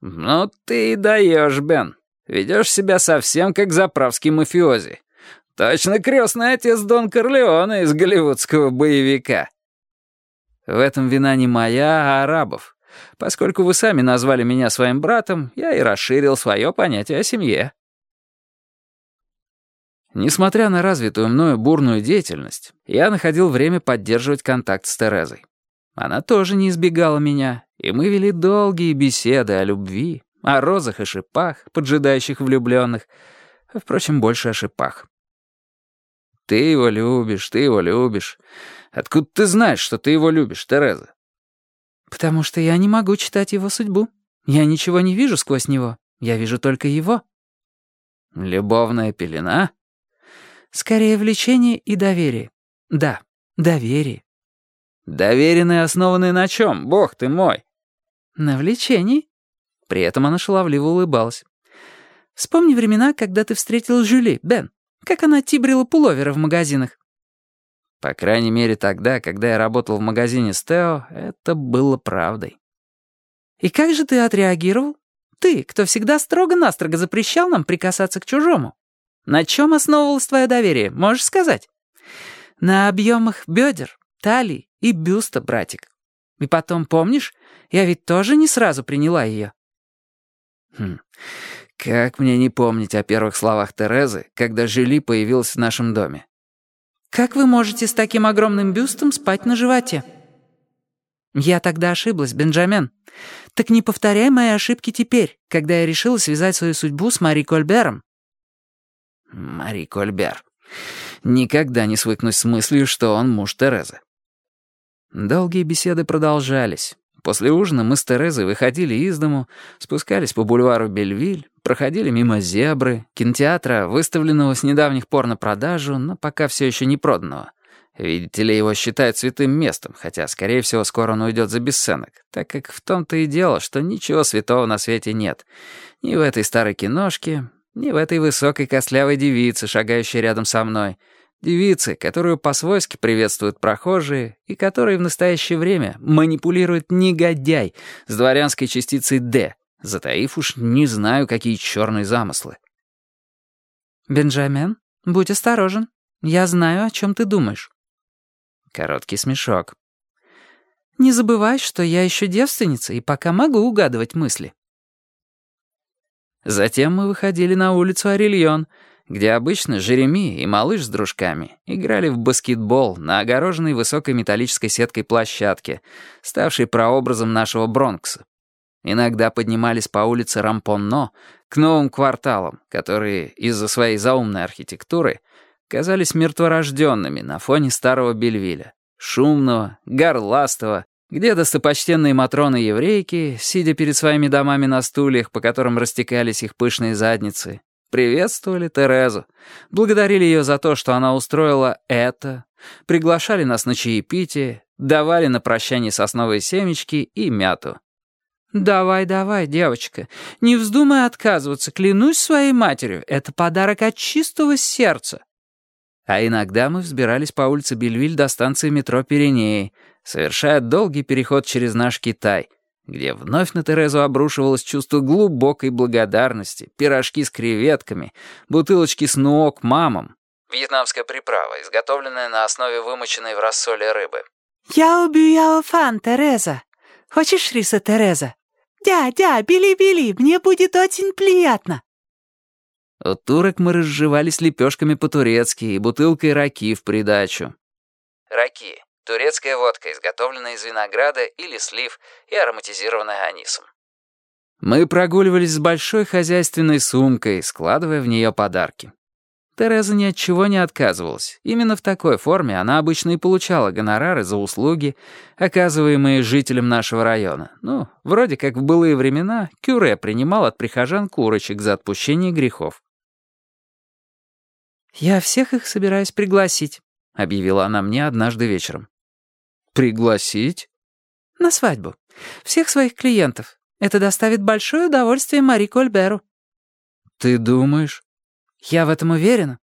«Ну ты и даешь, Бен. Ведешь себя совсем как заправский мафиози. Точно крестный отец Дон Корлеона из голливудского боевика». В этом вина не моя, а арабов. Поскольку вы сами назвали меня своим братом, я и расширил свое понятие о семье. Несмотря на развитую мною бурную деятельность, я находил время поддерживать контакт с Терезой. Она тоже не избегала меня, и мы вели долгие беседы о любви, о розах и шипах, поджидающих влюбленных, впрочем, больше о шипах. «Ты его любишь, ты его любишь. Откуда ты знаешь, что ты его любишь, Тереза?» «Потому что я не могу читать его судьбу. Я ничего не вижу сквозь него. Я вижу только его». «Любовная пелена?» «Скорее влечение и доверие. Да, доверие». «Доверенные, основанные на чем, бог ты мой?» «На влечении». При этом она шаловливо улыбалась. «Вспомни времена, когда ты встретил Жюли, Бен. Как она тибрила пуловера в магазинах». По крайней мере, тогда, когда я работал в магазине с Тео, это было правдой. «И как же ты отреагировал? Ты, кто всегда строго-настрого запрещал нам прикасаться к чужому. На чем основывалось твое доверие, можешь сказать?» «На объемах бедер, талии и бюста, братик. И потом, помнишь, я ведь тоже не сразу приняла ее». Хм. Как мне не помнить о первых словах Терезы, когда Жюли появилась в нашем доме? «Как вы можете с таким огромным бюстом спать на животе?» «Я тогда ошиблась, Бенджамен. Так не повторяй мои ошибки теперь, когда я решила связать свою судьбу с Мари Кольбером». «Мари Кольбер. Никогда не свыкнусь с мыслью, что он муж Терезы». Долгие беседы продолжались. После ужина мы с Терезой выходили из дому, спускались по бульвару Бельвиль, проходили мимо «Зебры», кинотеатра, выставленного с недавних пор на продажу, но пока все еще не проданного. Видите ли, его считают святым местом, хотя, скорее всего, скоро он уйдет за бесценок, так как в том-то и дело, что ничего святого на свете нет. Ни в этой старой киношке, ни в этой высокой костлявой девице, шагающей рядом со мной — Девицы, которую по-свойски приветствуют прохожие и которой в настоящее время манипулирует негодяй с дворянской частицей «Д», затаив уж не знаю, какие черные замыслы. «Бенджамен, будь осторожен. Я знаю, о чем ты думаешь». Короткий смешок. «Не забывай, что я еще девственница и пока могу угадывать мысли». Затем мы выходили на улицу Арильон — где обычно Жереми и малыш с дружками играли в баскетбол на огороженной высокой металлической сеткой площадке, ставшей прообразом нашего Бронкса. Иногда поднимались по улице Рампонно к новым кварталам, которые из-за своей заумной архитектуры казались мертворожденными на фоне старого Бельвиля, шумного, горластого, где достопочтенные матроны-еврейки, сидя перед своими домами на стульях, по которым растекались их пышные задницы, Приветствовали Терезу, благодарили ее за то, что она устроила это, приглашали нас на чаепитие, давали на прощание сосновые семечки и мяту. «Давай, давай, девочка, не вздумай отказываться, клянусь своей матерью, это подарок от чистого сердца». А иногда мы взбирались по улице Бельвиль до станции метро Пиренеи, совершая долгий переход через наш Китай — где вновь на Терезу обрушивалось чувство глубокой благодарности, пирожки с креветками, бутылочки с нуок мамам. Вьетнамская приправа, изготовленная на основе вымоченной в рассоле рыбы. «Я убью фан, Тереза. Хочешь риса, Тереза? Дядя, били-били, мне будет очень приятно». У турок мы разжевались лепешками по-турецки и бутылкой раки в придачу. Раки Турецкая водка, изготовленная из винограда или слив и ароматизированная анисом. Мы прогуливались с большой хозяйственной сумкой, складывая в нее подарки. Тереза ни от чего не отказывалась. Именно в такой форме она обычно и получала гонорары за услуги, оказываемые жителям нашего района. Ну, вроде как в былые времена Кюре принимал от прихожан курочек за отпущение грехов. «Я всех их собираюсь пригласить», — объявила она мне однажды вечером. «Пригласить?» «На свадьбу. Всех своих клиентов. Это доставит большое удовольствие Мари Кольберу». «Ты думаешь?» «Я в этом уверена».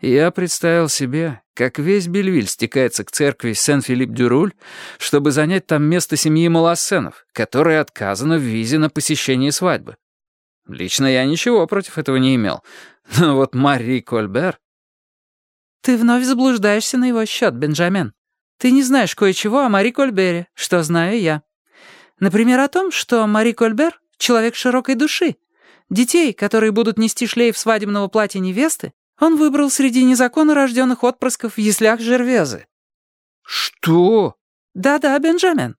Я представил себе, как весь Бельвиль стекается к церкви Сен-Филипп-Дюруль, чтобы занять там место семьи Малассенов, которой отказано в визе на посещение свадьбы. Лично я ничего против этого не имел. Но вот Мари Кольбер... «Ты вновь заблуждаешься на его счет, Бенджамен. Ты не знаешь кое-чего о Мари Кольбере, что знаю я. Например, о том, что Мари Кольбер — человек широкой души. Детей, которые будут нести шлейф свадебного платья невесты, он выбрал среди незаконно рожденных отпрысков в яслях Жервезы». «Что?» «Да-да, Бенджамен.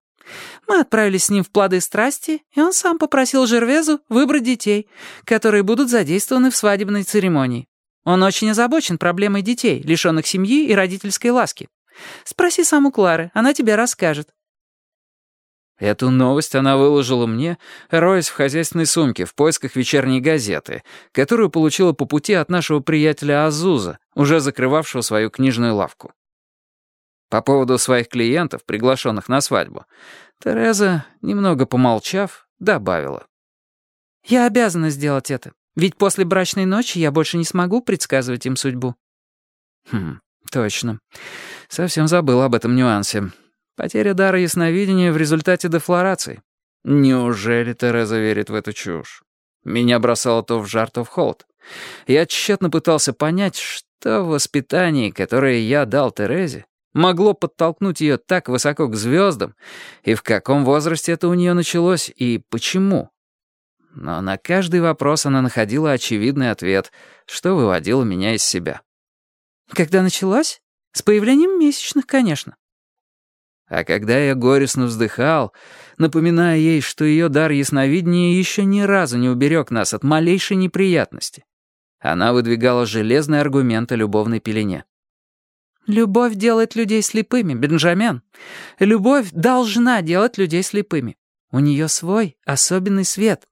Мы отправились с ним в плоды страсти, и он сам попросил Жервезу выбрать детей, которые будут задействованы в свадебной церемонии. Он очень озабочен проблемой детей, лишенных семьи и родительской ласки. Спроси саму Клары, она тебе расскажет. Эту новость она выложила мне, роясь в хозяйственной сумке в поисках вечерней газеты, которую получила по пути от нашего приятеля Азуза, уже закрывавшего свою книжную лавку. По поводу своих клиентов, приглашенных на свадьбу, Тереза, немного помолчав, добавила. «Я обязана сделать это, ведь после брачной ночи я больше не смогу предсказывать им судьбу». «Хм, точно. Совсем забыл об этом нюансе. Потеря дара ясновидения в результате дефлорации. Неужели Тереза верит в эту чушь? Меня бросало то в жар, то в холод. Я тщетно пытался понять, что в воспитании, которое я дал Терезе, могло подтолкнуть ее так высоко к звездам, и в каком возрасте это у нее началось, и почему. Но на каждый вопрос она находила очевидный ответ, что выводило меня из себя. «Когда началось? С появлением месячных, конечно. А когда я горестно вздыхал, напоминая ей, что ее дар ясновидения еще ни разу не уберег нас от малейшей неприятности, она выдвигала железный аргумент о любовной пелене. «Любовь делает людей слепыми, Бенджамен. Любовь должна делать людей слепыми. У нее свой особенный свет.